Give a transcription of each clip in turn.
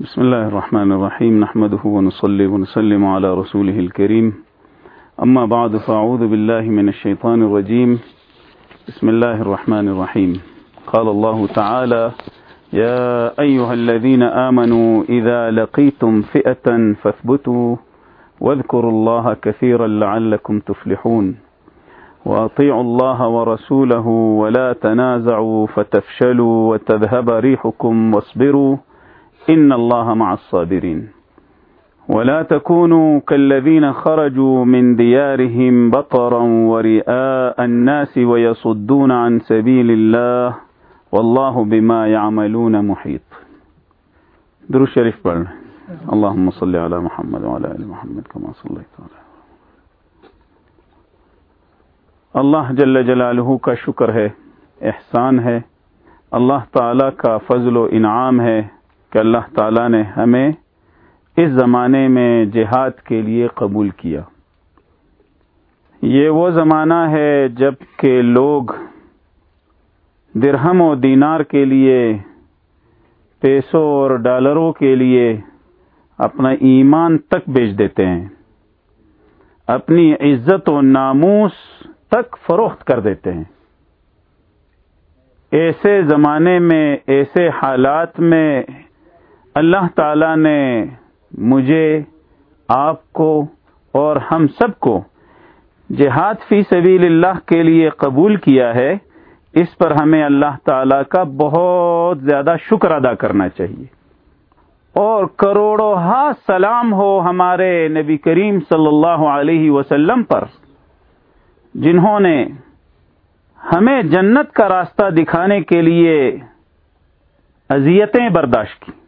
بسم الله الرحمن الرحيم نحمده ونصلي ونسلم على رسوله الكريم أما بعد فأعوذ بالله من الشيطان الرجيم بسم الله الرحمن الرحيم قال الله تعالى يا أيها الذين آمنوا إذا لقيتم فئة فاثبتوا واذكروا الله كثيرا لعلكم تفلحون. وأطيعوا الله ورسوله ولا تنازعوا فتفشلوا وتذهب ريحكم واصبروا إن الله مع الصابرين ولا تكونوا كالذين خرجوا من ديارهم بطرا ورئاء الناس ويصدون عن سبيل الله والله بما يعملون محيط درو شریف پڑھ اللهم صل على محمد وعلى ال محمد كما صليت على اللہ جل جلالہ کا شکر ہے، احسان ہے۔ اللہ تعالی کا فضل و انعام ہے۔ کہ اللہ تعالی نے ہمیں اس زمانے میں جہاد کے لیے قبول کیا۔ یہ وہ زمانہ ہے جبکہ لوگ درہم و دینار کے لیے، پیسوں اور ڈالروں کے لیے اپنا ایمان تک بیچ دیتے ہیں، اپنی عزت و ناموس تک فروخت کر دیتے ہیں۔ ایسے زمانے میں، ایسے حالات میں اللہ تعالی نے مجھے، آپ کو اور ہم سب کو جہاد فی سبیل اللہ کے لیے قبول کیا ہے، اس پر ہمیں اللہ تعالی کا بہت زیادہ شکر ادا کرنا چاہیے۔ اور کروڑوں ہا سلام ہو ہمارے نبی کریم صلی اللہ علیہ وسلم پر، جنہوں نے ہمیں جنت کا راستہ دکھانے کے لیے اذیتیں برداشت کی۔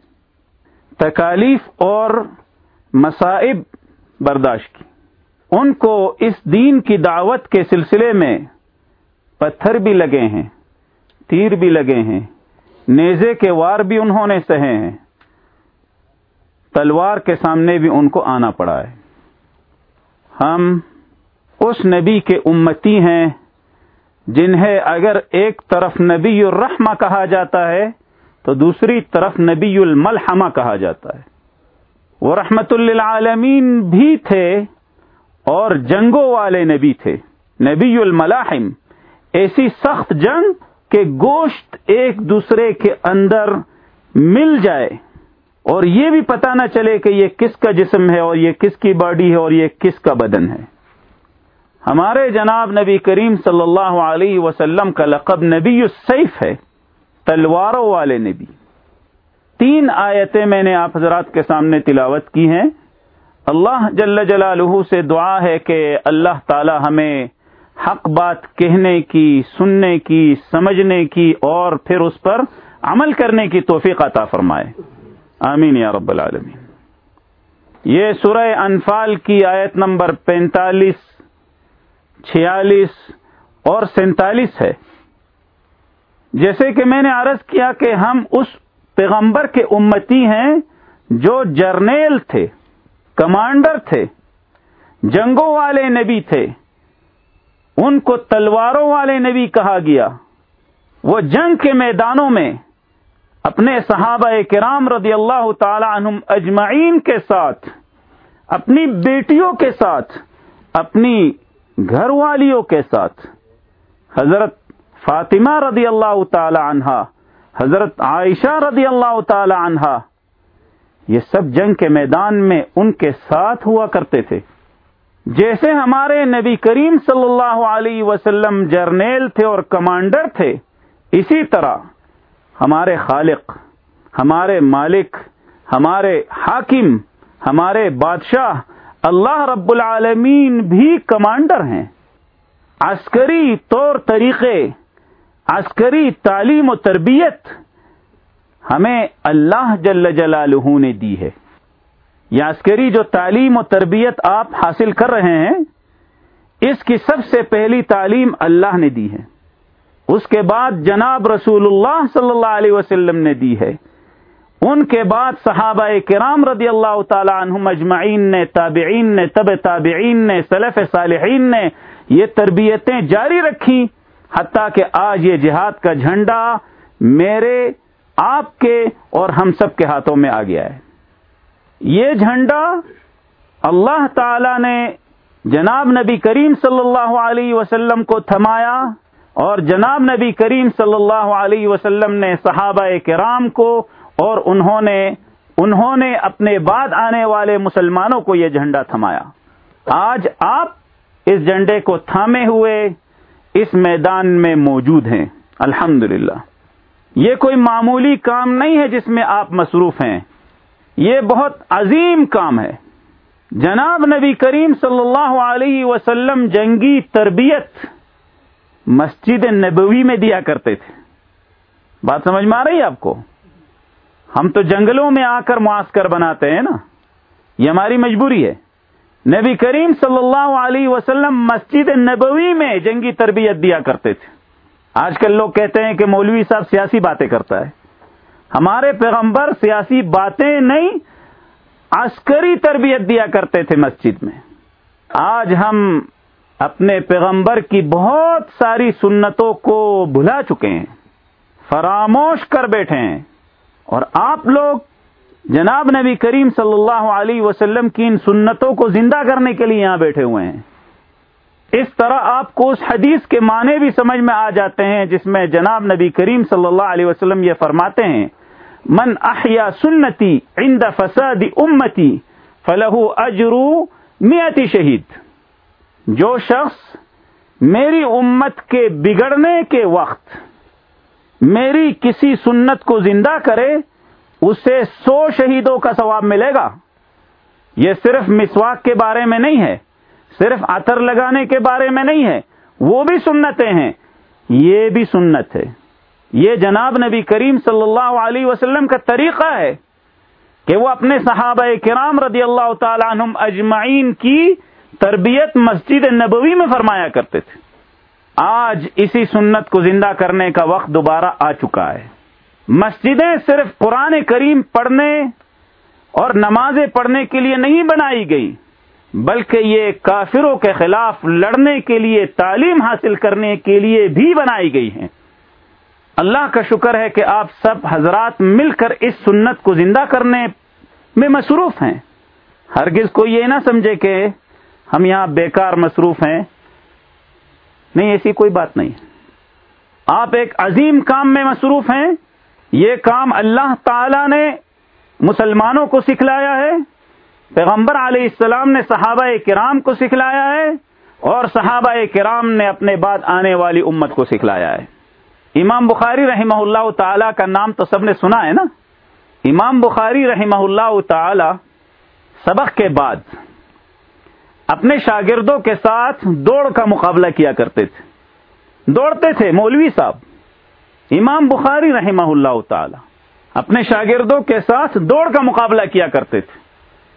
تکالیف اور مصائب برداشت کی۔ ان کو اس دین کی دعوت کے سلسلے میں پتھر بھی لگے ہیں، تیر بھی لگے ہیں، نیزے کے وار بھی انہوں نے سہے ہیں۔ تلوار کے سامنے بھی ان کو آنا پڑا ہے۔ ہم اس نبی کے امتی ہیں جنہیں اگر ایک طرف نبی الرحمہ کہا جاتا ہے تو دوسری طرف نبی الملحمہ کہا جاتا ہے۔ وہ رحمت للعالمین بھی تھے اور جنگوں والے نبی تھے۔ نبی الملاحم ایسی سخت جنگ کہ گوشت ایک دوسرے کے اندر مل جائے۔ اور یہ بھی پتہ نہ چلے کہ یہ کس کا جسم ہے اور یہ کس کی باڈی ہے اور یہ کس کا بدن ہے۔ ہمارے جناب نبی کریم صلی اللہ علیہ وسلم کا لقب نبی السیف ہے۔ تلواروں والے نبی۔ تین آیتیں میں نے آپ حضرات کے سامنے تلاوت کی ہیں۔ اللہ جل جلالہ سے دعا ہے کہ اللہ تعالی ہمیں حق بات کہنے کی، سننے کی، سمجھنے کی اور پھر اس پر عمل کرنے کی توفیق عطا فرمائے۔ آمین یا رب العالمین۔ یہ سورہ انفال کی آیت نمبر پینتالیس، چھیالیس اور سینتالیس ہے۔ جیسے کہ میں نے عرض کیا کہ ہم اس پیغمبر کے امتی ہیں جو جرنیل تھے، کمانڈر تھے، جنگوں والے نبی تھے۔ ان کو تلواروں والے نبی کہا گیا۔ وہ جنگ کے میدانوں میں اپنے صحابہ کرام رضی اللہ تعالی عنہم اجمعین کے ساتھ، اپنی بیٹیوں کے ساتھ، اپنی گھر والیوں کے ساتھ۔ حضرت فاطمہ رضی اللہ تعالی عنہا، حضرت عائشہ رضی اللہ تعالی عنہا۔ یہ سب جنگ کے میدان میں ان کے ساتھ ہوا کرتے تھے۔ جیسے ہمارے نبی کریم صلی اللہ علیہ وسلم جرنیل تھے اور کمانڈر تھے، اسی طرح ہمارے خالق، ہمارے مالک، ہمارے حاکم، ہمارے بادشاہ، اللہ رب العالمین بھی کمانڈر ہیں۔ عسکری طور طریقے عسکری تعلیم و تربیت ہمیں اللہ جل جلالہ نے دی ہے۔ یہ عسکری جو تعلیم و تربیت آپ حاصل کر رہے ہیں، اس کی سب سے پہلی تعلیم اللہ نے دی ہے۔ اس کے بعد جناب رسول اللہ صلی اللہ علیہ وسلم نے دی ہے۔ ان کے بعد صحابہ کرام رضی اللہ تعالی عنہم اجمعین نے، تابعین نے طب تابعین نے، سلف صالحین نے یہ تربیتیں جاری رکھی حتیٰ کہ آج یہ جہاد کا جھنڈا میرے آپ کے اور ہم سب کے ہاتھوں میں آ گیا ہے۔ یہ جھنڈا اللہ تعالی نے جناب نبی کریم صلی اللہ علیہ وسلم کو تھمایا اور جناب نبی کریم صلی اللہ علیہ وسلم نے صحابہ کرام کو اور انہوں نے انہوں نے اپنے بعد آنے والے مسلمانوں کو یہ جھنڈا تھمایا۔ آج آپ اس جھنڈے کو تھامے ہوئے اس میدان میں موجود ہیں۔ الحمد یہ کوئی معمولی کام نہیں ہے جس میں آپ مصروف ہیں۔ یہ بہت عظیم کام ہے۔ جناب نبی کریم صلی اللہ علیہ وسلم جنگی تربیت مسجد نبوی میں دیا کرتے تھے۔ بات سمجھ میں آ رہی ہے آپ کو؟ ہم تو جنگلوں میں آ کر معاسکر بناتے ہیں نا۔ یہ ہماری مجبوری ہے۔ نبی کریم صلی اللہ علیہ وسلم مسجد نبوی میں جنگی تربیت دیا کرتے تھے۔ آج کل لوگ کہتے ہیں کہ مولوی صاحب سیاسی باتیں کرتا ہے۔ ہمارے پیغمبر سیاسی باتیں نہیں، عسکری تربیت دیا کرتے تھے مسجد میں۔ آج ہم اپنے پیغمبر کی بہت ساری سنتوں کو بھلا چکے ہیں۔ فراموش کر بیٹھے ہیں۔ اور آپ لوگ جناب نبی کریم صلی اللہ علیہ وسلم کی ان سنتوں کو زندہ کرنے کے لیے یہاں بیٹھے ہوئے ہیں۔ اس طرح آپ کو اس حدیث کے معنی بھی سمجھ میں آ جاتے ہیں جس میں جناب نبی کریم صلی اللہ علیہ وسلم یہ فرماتے ہیں، من احیا سنتی عند فساد امتی فلح اجرو میتی شہید۔ جو شخص میری امت کے بگڑنے کے وقت میری کسی سنت کو زندہ کرے اسے سو شہیدوں کا ثواب ملے گا۔ یہ صرف مسواک کے بارے میں نہیں ہے، صرف عطر لگانے کے بارے میں نہیں ہے، وہ بھی سنتیں ہیں۔ یہ بھی سنت ہے۔ یہ جناب نبی کریم صلی اللہ علیہ وسلم کا طریقہ ہے کہ وہ اپنے صحابہ کرام رضی اللہ تعالی عنہم اجمعین کی تربیت مسجد نبوی میں فرمایا کرتے تھے۔ آج اسی سنت کو زندہ کرنے کا وقت دوبارہ آ چکا ہے۔ مسجدیں صرف قرآن کریم پڑھنے اور نمازیں پڑھنے کے لیے نہیں بنائی گئی، بلکہ یہ کافروں کے خلاف لڑنے کے لیے، تعلیم حاصل کرنے کے لیے بھی بنائی گئی ہیں۔ اللہ کا شکر ہے کہ آپ سب حضرات مل کر اس سنت کو زندہ کرنے میں مصروف ہیں۔ ہرگز کو یہ نہ سمجھے کہ ہم یہاں بیکار مصروف ہیں۔ نہیں، ایسی کوئی بات نہیں۔ آپ ایک عظیم کام میں مصروف ہیں۔ یہ کام اللہ تعالی نے مسلمانوں کو سکھلایا ہے، پیغمبر علیہ السلام نے صحابہ کرام کو سکھلایا ہے اور صحابہ کرام نے اپنے بعد آنے والی امت کو سکھلایا ہے۔ امام بخاری رحمہ اللہ تعالی کا نام تو سب نے سنا ہے نا؟ امام بخاری رحمہ اللہ تعالی سبق کے بعد اپنے شاگردوں کے ساتھ دوڑ کا مقابلہ کیا کرتے تھے۔ دوڑتے تھے مولوی صاحب۔ امام بخاری رحمہ اللہ تعالی اپنے شاگردوں کے ساتھ دوڑ کا مقابلہ کیا کرتے تھے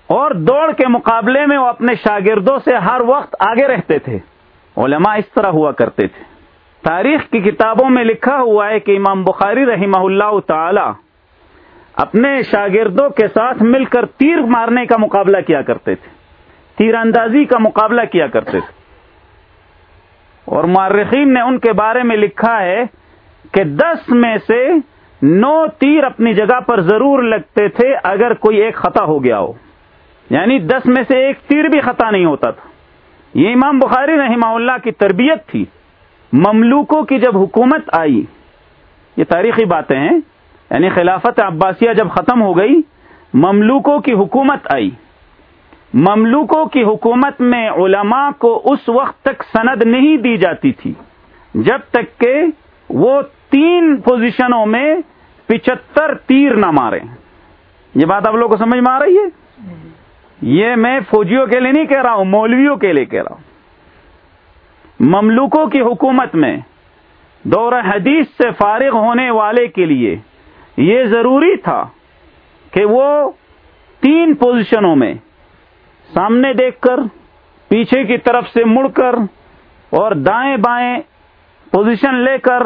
اور دوڑ کے مقابلے میں وہ اپنے شاگردوں سے ہر وقت آگے رہتے تھے علماء اس طرح ہوا کرتے تھے تاریخ کی کتابوں میں لکھا ہوا ہے کہ امام بخاری رحمہ اللہ تعالی اپنے شاگردوں کے ساتھ مل کر تیر مارنے کا مقابلہ کیا کرتے تھے تیر اندازی کا مقابلہ کیا کرتے تھے اور مارخین نے ان کے بارے میں لکھا ہے کہ دس میں سے نو تیر اپنی جگہ پر ضرور لگتے تھے اگر کوئی ایک خطا ہو گیا ہو۔ یعنی دس میں سے ایک تیر بھی خطا نہیں ہوتا تھا۔ یہ امام بخاری رحمہ اللہ کی تربیت تھی۔ مملوکوں کی جب حکومت آئی، یہ تاریخی باتیں ہیں۔ یعنی خلافت عباسیہ جب ختم ہو گئی، مملوکوں کی حکومت آئی۔ مملوکوں کی حکومت میں علماء کو اس وقت تک سند نہیں دی جاتی تھی، جب تک کہ وہ تین پوزیشنوں میں پچہتر تیر نہ مارے۔ یہ بات آپ لوگ کو سمجھ میں آ رہی ہے؟ یہ میں فوجیوں کے لیے نہیں کہہ رہا ہوں، مولویوں کے لیے کہہ رہا ہوں۔ مملوکوں کی حکومت میں دور حدیث سے فارغ ہونے والے کے لیے یہ ضروری تھا کہ وہ تین پوزیشنوں میں سامنے دیکھ کر، پیچھے کی طرف سے مڑ کر اور دائیں بائیں پوزیشن لے کر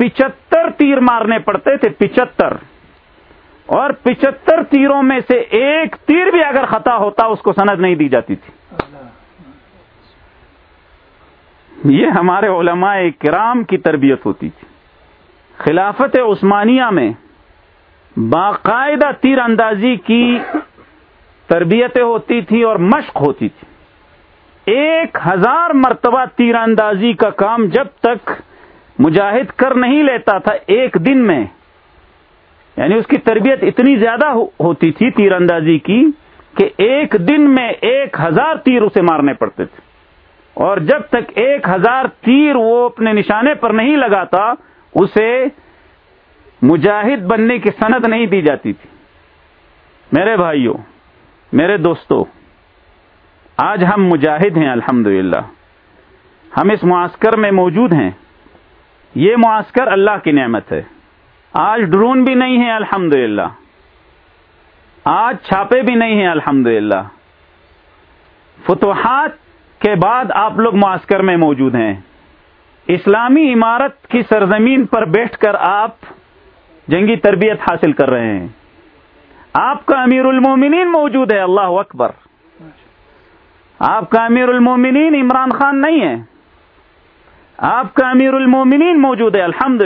پچہتر تیر مارنے پڑتے تھے، پچہتر۔ اور پچہتر تیروں میں سے ایک تیر بھی اگر خطا ہوتا، اس کو سند نہیں دی جاتی تھی۔ یہ ہمارے علماء کرام کی تربیت ہوتی تھی۔ خلافت عثمانیہ میں باقاعدہ تیر اندازی کی تربیتیں ہوتی تھی اور مشق ہوتی تھی۔ ایک ہزار مرتبہ تیر اندازی کا کام جب تک مجاہد کر نہیں لیتا تھا ایک دن میں۔ یعنی اس کی تربیت اتنی زیادہ ہوتی تھی تیر اندازی کی کہ ایک دن میں ایک ہزار تیر اسے مارنے پڑتے تھے۔ اور جب تک ایک ہزار تیر وہ اپنے نشانے پر نہیں لگاتا، اسے مجاہد بننے کی صنعت نہیں دی جاتی تھی۔ میرے بھائیوں، میرے دوستوں، آج ہم مجاہد ہیں الحمد ہم اس معاسکر میں موجود ہیں۔ یہ معاسکر اللہ کی نعمت ہے۔ آج ڈرون بھی نہیں ہے الحمد آج چھاپے بھی نہیں ہیں الحمد فتوحات کے بعد آپ لوگ معاسکر میں موجود ہیں۔ اسلامی عمارت کی سرزمین پر بیٹھ کر آپ جنگی تربیت حاصل کر رہے ہیں۔ آپ کا امیر المومنین موجود ہے، اللہ اکبر۔ آپ کا امیر المومنین عمران خان نہیں ہے۔ آپ کا امیر المومنین موجود ہے الحمد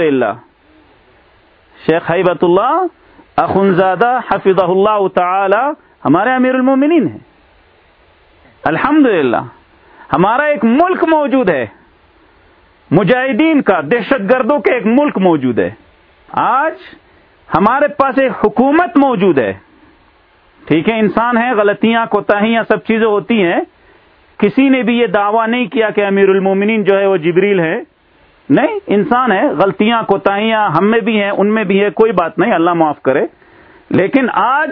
شیخ حیبت اللہ اخنزادہ حفظ اللہ تعالی ہمارے امیر المومنین ہیں۔ الحمد ہمارا ایک ملک موجود ہے۔ مجاہدین کا دہشت گردوں کے ایک ملک موجود ہے۔ آج ہمارے پاس ایک حکومت موجود ہے۔ ٹھیک ہے، انسان ہے غلطیاں، کوتاہیاں، سب چیزیں ہوتی ہیں۔ کسی نے بھی یہ دعویٰ نہیں کیا کہ امیر المومنین جو ہے وہ جبریل ہے نہیں، انسان ہے، غلطیاں، کوتاہیاں ہم میں بھی ہیں، ان میں بھی ہے کوئی بات نہیں، اللہ معاف کرے۔ لیکن آج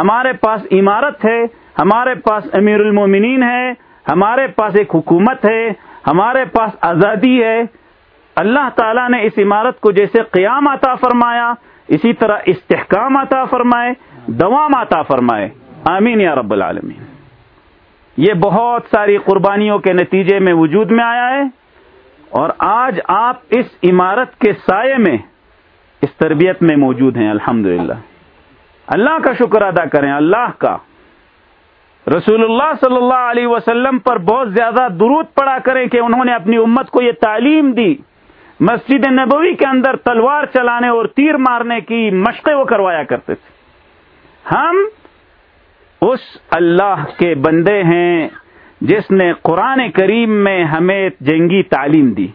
ہمارے پاس عمارت ہے، ہمارے پاس امیر المومنین ہے، ہمارے پاس ایک حکومت ہے، ہمارے پاس آزادی ہے۔ اللہ تعالیٰ نے اس عمارت کو جیسے قیام عطا فرمایا، اسی طرح استحکام عطا فرمائے، دوام عطا فرمائے۔ آمین یا رب العالمین۔ یہ بہت ساری قربانیوں کے نتیجے میں وجود میں آیا ہے اور آج آپ اس عمارت کے سائے میں اس تربیت میں موجود ہیں الحمد اللہ کا شکر ادا کریں، اللہ کا۔ رسول اللہ صلی اللہ علیہ وسلم پر بہت زیادہ درود پڑا کریں کہ انہوں نے اپنی امت کو یہ تعلیم دی۔ مسجد نبوی کے اندر تلوار چلانے اور تیر مارنے کی مشقیں وہ کروایا کرتے تھے۔ ہم اس اللہ کے بندے ہیں جس نے قرآن کریم میں ہمیں جنگی تعلیم دی۔